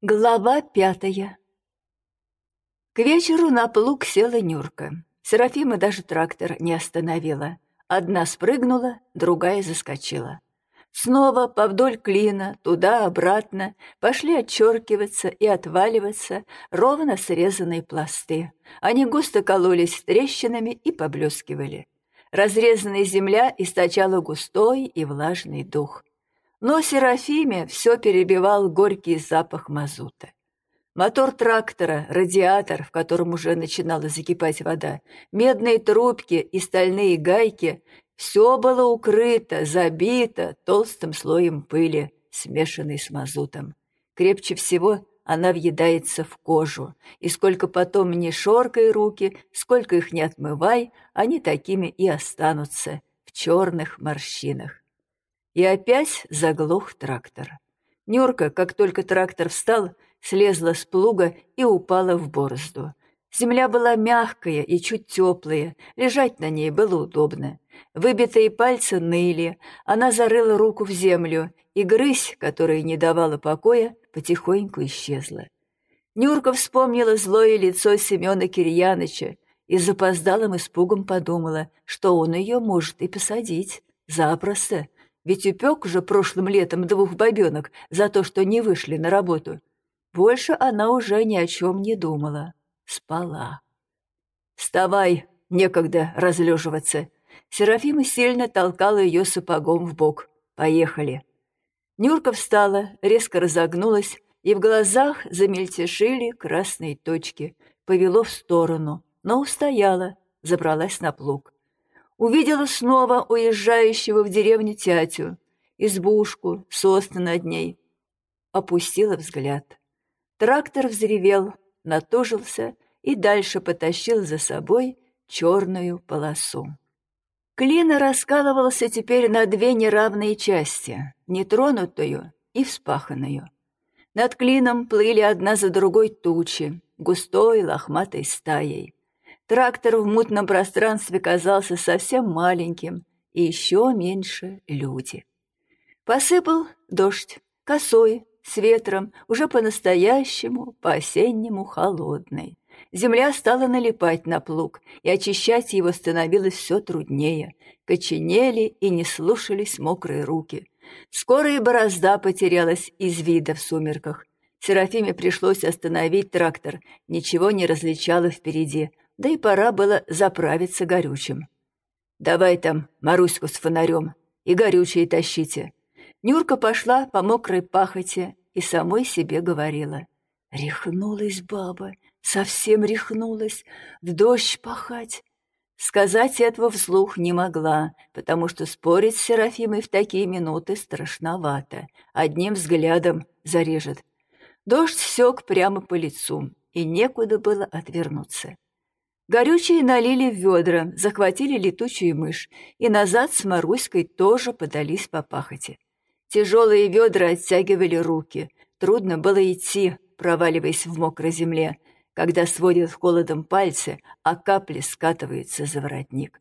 Глава пятая К вечеру на плуг села Нюрка. Серафима даже трактор не остановила. Одна спрыгнула, другая заскочила. Снова повдоль клина, туда-обратно, пошли отчеркиваться и отваливаться ровно срезанные пласты. Они густо кололись трещинами и поблескивали. Разрезанная земля источала густой и влажный дух. Но Серафиме все перебивал горький запах мазута. Мотор трактора, радиатор, в котором уже начинала закипать вода, медные трубки и стальные гайки — все было укрыто, забито толстым слоем пыли, смешанной с мазутом. Крепче всего она въедается в кожу, и сколько потом не шоркай руки, сколько их не отмывай, они такими и останутся в черных морщинах. И опять заглох трактор. Нюрка, как только трактор встал, слезла с плуга и упала в борозду. Земля была мягкая и чуть теплая, лежать на ней было удобно. Выбитые пальцы ныли, она зарыла руку в землю, и грызь, которая не давала покоя, потихоньку исчезла. Нюрка вспомнила злое лицо Семена Кирьяныча и запоздалым испугом подумала, что он ее может и посадить. Запросто, ведь упек уже прошлым летом двух бабенок за то, что не вышли на работу. Больше она уже ни о чем не думала. Спала. «Вставай, некогда разлеживаться!» Серафима сильно толкала ее сапогом в бок. «Поехали!» Нюрка встала, резко разогнулась, и в глазах замельтешили красные точки. Повело в сторону, но устояла, забралась на плуг увидела снова уезжающего в деревню тятю, избушку, сосны над ней. Опустила взгляд. Трактор взревел, натужился и дальше потащил за собой черную полосу. Клина раскалывался теперь на две неравные части, нетронутую и вспаханную. Над клином плыли одна за другой тучи, густой лохматой стаей. Трактор в мутном пространстве казался совсем маленьким, и еще меньше люди. Посыпал дождь, косой, с ветром, уже по-настоящему, по-осеннему холодный. Земля стала налипать на плуг, и очищать его становилось все труднее. Коченели и не слушались мокрые руки. Скоро и борозда потерялась из вида в сумерках. Серафиме пришлось остановить трактор, ничего не различало впереди, да и пора было заправиться горючим. «Давай там Маруську с фонарем и горючее тащите». Нюрка пошла по мокрой пахоте и самой себе говорила. «Рехнулась баба, совсем рехнулась, в дождь пахать». Сказать этого вслух не могла, потому что спорить с Серафимой в такие минуты страшновато. Одним взглядом зарежет. Дождь сёк прямо по лицу, и некуда было отвернуться. Горючее налили в ведра, захватили летучую мышь, и назад с Маруськой тоже подались по пахоте. Тяжелые ведра оттягивали руки. Трудно было идти, проваливаясь в мокрой земле, когда сводят холодом пальцы, а капли скатываются за воротник.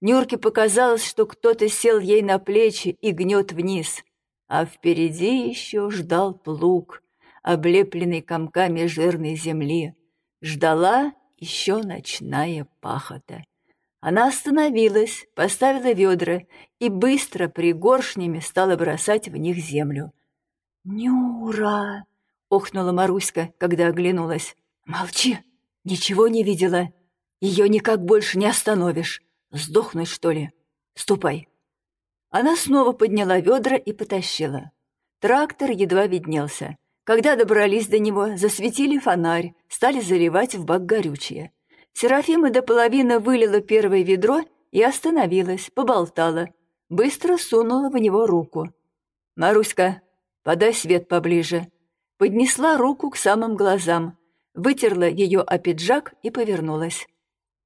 Нюрке показалось, что кто-то сел ей на плечи и гнет вниз, а впереди еще ждал плуг, облепленный комками жирной земли. Ждала еще ночная пахота. Она остановилась, поставила ведра и быстро пригоршнями стала бросать в них землю. «Нюра!» — охнула Маруська, когда оглянулась. «Молчи! Ничего не видела. Ее никак больше не остановишь. Сдохнуть, что ли? Ступай!» Она снова подняла ведра и потащила. Трактор едва виднелся. Когда добрались до него, засветили фонарь, стали заливать в бак горючее. Серафима до половины вылила первое ведро и остановилась, поболтала. Быстро сунула в него руку. «Маруська, подай свет поближе». Поднесла руку к самым глазам, вытерла ее о пиджак и повернулась.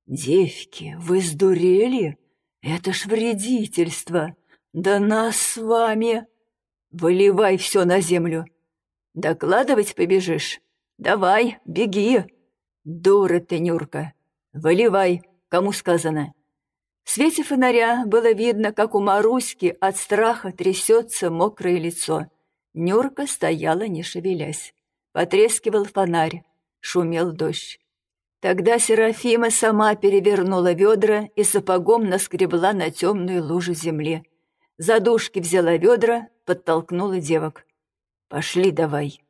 «Девки, вы сдурели? Это ж вредительство! Да нас с вами! Выливай все на землю!» Докладывать побежишь? Давай, беги. Дура ты, Нюрка. Выливай, кому сказано. В свете фонаря было видно, как у Маруськи от страха трясется мокрое лицо. Нюрка стояла, не шевелясь. Потрескивал фонарь, шумел дождь. Тогда Серафима сама перевернула ведра и сапогом наскребла на темную лужу земли. За дужки взяла ведра, подтолкнула девок. «Пошли давай».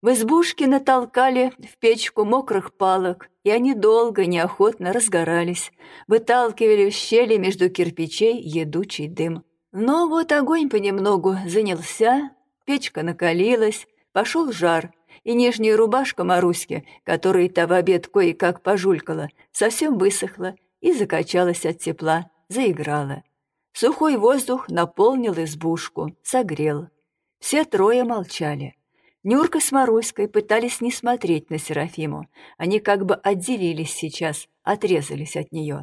В избушке натолкали в печку мокрых палок, и они долго, неохотно разгорались, выталкивали в щели между кирпичей едучий дым. Но вот огонь понемногу занялся, печка накалилась, пошел жар, и нижняя рубашка Маруськи, которой та в обед кое-как пожулькала, совсем высохла и закачалась от тепла, заиграла. Сухой воздух наполнил избушку, согрел. Все трое молчали. Нюрка с Маруськой пытались не смотреть на Серафиму. Они как бы отделились сейчас, отрезались от нее.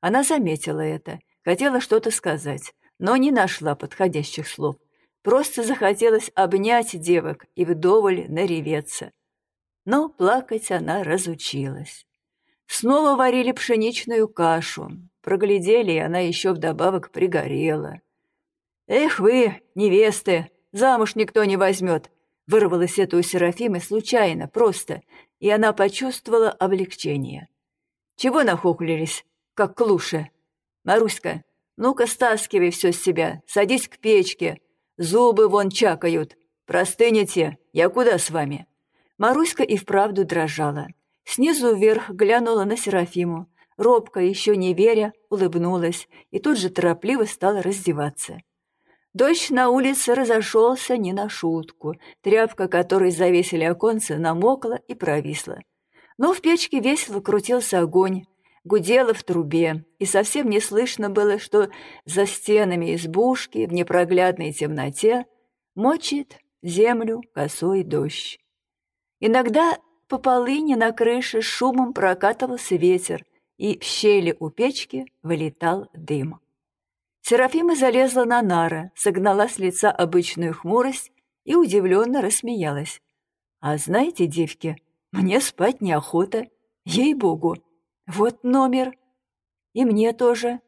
Она заметила это, хотела что-то сказать, но не нашла подходящих слов. Просто захотелось обнять девок и вдоволь нареветься. Но плакать она разучилась. Снова варили пшеничную кашу. Проглядели, и она еще вдобавок пригорела. «Эх вы, невесты, замуж никто не возьмет!» Вырвалось это у Серафимы случайно, просто, и она почувствовала облегчение. «Чего нахохлились, как клуши? Маруська, ну-ка стаскивай все с себя, садись к печке. Зубы вон чакают. Простынете, я куда с вами?» Маруська и вправду дрожала. Снизу вверх глянула на Серафиму. Робко, еще не веря, улыбнулась и тут же торопливо стала раздеваться. Дождь на улице разошелся не на шутку. Тряпка, которой завесили оконце, намокла и провисла. Но в печке весело крутился огонь, гудело в трубе, и совсем не слышно было, что за стенами избушки в непроглядной темноте мочит землю косой дождь. Иногда по полыне на крыше шумом прокатывался ветер, и в щели у печки вылетал дым. Серафима залезла на нары, согнала с лица обычную хмурость и удивленно рассмеялась. «А знаете, девки, мне спать неохота, ей-богу. Вот номер. И мне тоже».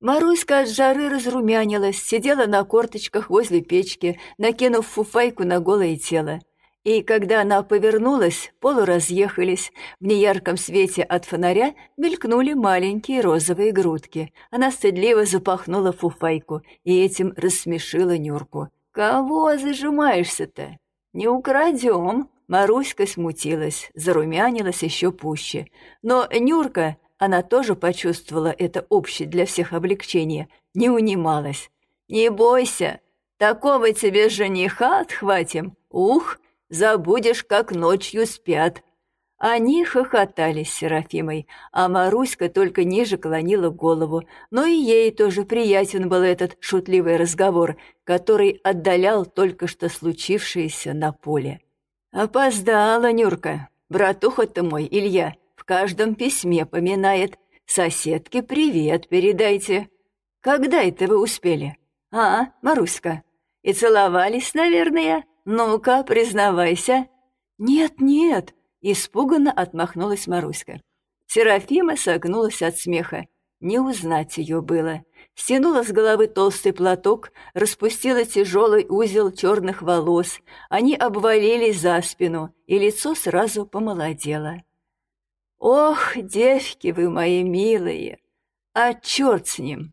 Маруська от жары разрумянилась, сидела на корточках возле печки, накинув фуфайку на голое тело. И когда она повернулась, полуразъехались, в неярком свете от фонаря мелькнули маленькие розовые грудки. Она стыдливо запахнула фуфайку и этим рассмешила Нюрку. «Кого зажимаешься-то? Не украдем!» Маруська смутилась, зарумянилась еще пуще. Но Нюрка, она тоже почувствовала это общее для всех облегчение, не унималась. «Не бойся, такого тебе жениха отхватим! Ух!» Забудешь, как ночью спят». Они хохотали с Серафимой, а Маруська только ниже клонила голову, но и ей тоже приятен был этот шутливый разговор, который отдалял только что случившееся на поле. «Опоздала, Нюрка. Братуха-то мой, Илья, в каждом письме поминает. Соседке привет передайте. Когда это вы успели? А, Маруська? И целовались, наверное?» «Ну-ка, признавайся». «Нет-нет», — испуганно отмахнулась Маруська. Серафима согнулась от смеха. Не узнать ее было. Стянула с головы толстый платок, распустила тяжелый узел черных волос. Они обвалились за спину, и лицо сразу помолодело. «Ох, девки вы мои милые! А черт с ним!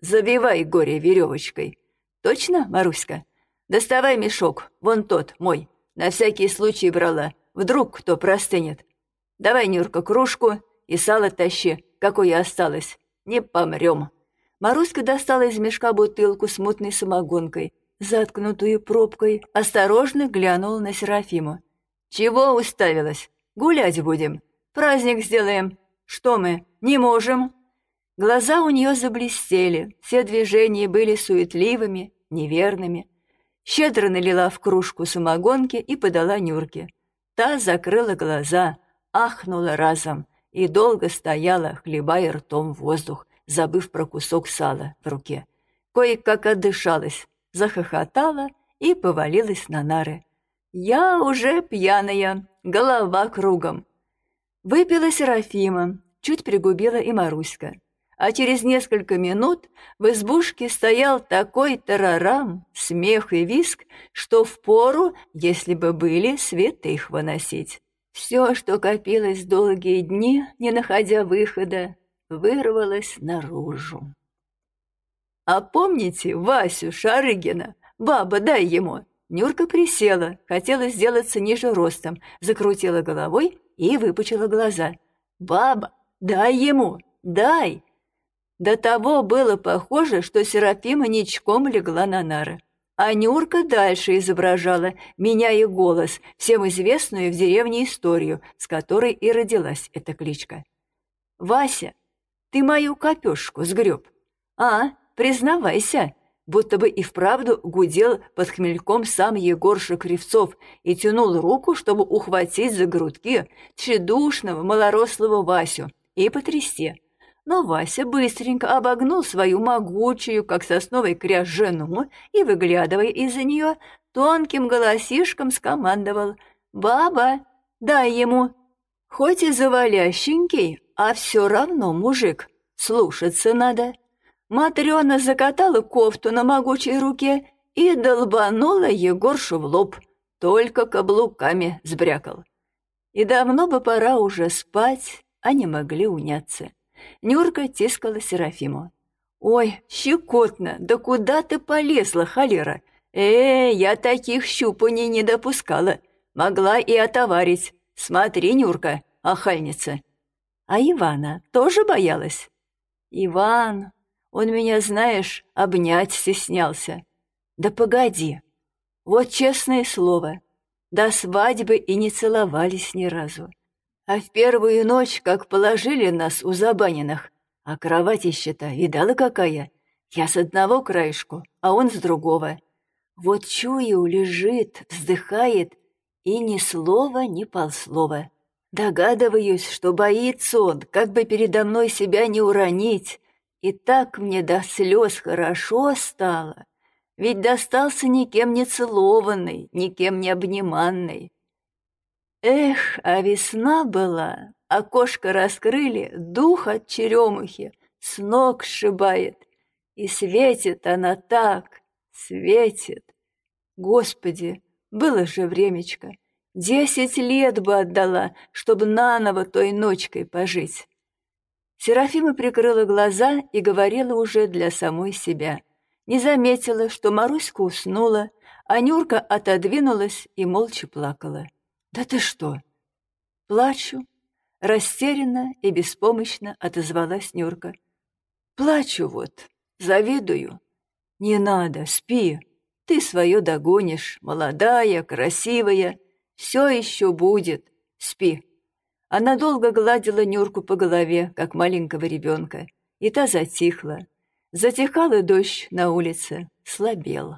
Забивай горе веревочкой. Точно, Маруська?» Доставай мешок, вон тот, мой. На всякий случай брала. Вдруг кто простынет. Давай, Нюрка, кружку и сало тащи, какое осталось. Не помрем. Маруська достала из мешка бутылку с мутной самогонкой, заткнутую пробкой, осторожно глянула на Серафиму. «Чего уставилась? Гулять будем. Праздник сделаем. Что мы, не можем?» Глаза у нее заблестели, все движения были суетливыми, неверными щедро налила в кружку самогонки и подала Нюрке. Та закрыла глаза, ахнула разом и долго стояла, хлебая ртом воздух, забыв про кусок сала в руке. Кое-как отдышалась, захохотала и повалилась на нары. «Я уже пьяная, голова кругом». Выпила Серафима, чуть пригубила и Маруська. А через несколько минут в избушке стоял такой тарарам, смех и виск, что впору, если бы были, святых выносить. Все, что копилось долгие дни, не находя выхода, вырвалось наружу. «А помните Васю Шарыгина? Баба, дай ему!» Нюрка присела, хотела сделаться ниже ростом, закрутила головой и выпучила глаза. «Баба, дай ему, дай!» До того было похоже, что Серафима ничком легла на нары. А Нюрка дальше изображала, меняя голос, всем известную в деревне историю, с которой и родилась эта кличка. «Вася, ты мою копешку сгреб. А, признавайся!» будто бы и вправду гудел под хмельком сам Егорша Кривцов и тянул руку, чтобы ухватить за грудки тщедушного малорослого Васю и потрясти. Но Вася быстренько обогнул свою могучую, как сосновый кряж, жену и, выглядывая из-за нее, тонким голосишком скомандовал «Баба, дай ему!» Хоть и завалященький, а все равно мужик, слушаться надо. Матрена закатала кофту на могучей руке и долбанула Егоршу в лоб, только каблуками сбрякал. И давно бы пора уже спать, а не могли уняться. Нюрка тискала Серафиму. «Ой, щекотно, да куда ты полезла, холера? Э, я таких щупаний не допускала. Могла и отоварить. Смотри, Нюрка, охальница». А Ивана тоже боялась? «Иван, он меня, знаешь, обнять стеснялся. Да погоди. Вот честное слово, до свадьбы и не целовались ни разу. А в первую ночь, как положили нас у Забаниных, а кровать счета, видала какая? Я с одного краешку, а он с другого. Вот чую, лежит, вздыхает, и ни слова, ни полслова. Догадываюсь, что боится он, как бы передо мной себя не уронить, и так мне до слез хорошо стало, ведь достался никем не целованный, никем не обниманный. Эх, а весна была, окошко раскрыли, дух от черемухи с ног сшибает, и светит она так, светит. Господи, было же времечко, десять лет бы отдала, чтобы наново той ночкой пожить. Серафима прикрыла глаза и говорила уже для самой себя. Не заметила, что Маруська уснула, а Нюрка отодвинулась и молча плакала. «Да ты что?» «Плачу», — растерянно и беспомощно отозвалась Нюрка. «Плачу вот, завидую». «Не надо, спи, ты свое догонишь, молодая, красивая, все еще будет, спи». Она долго гладила Нюрку по голове, как маленького ребенка, и та затихла. Затихал и дождь на улице, слабел.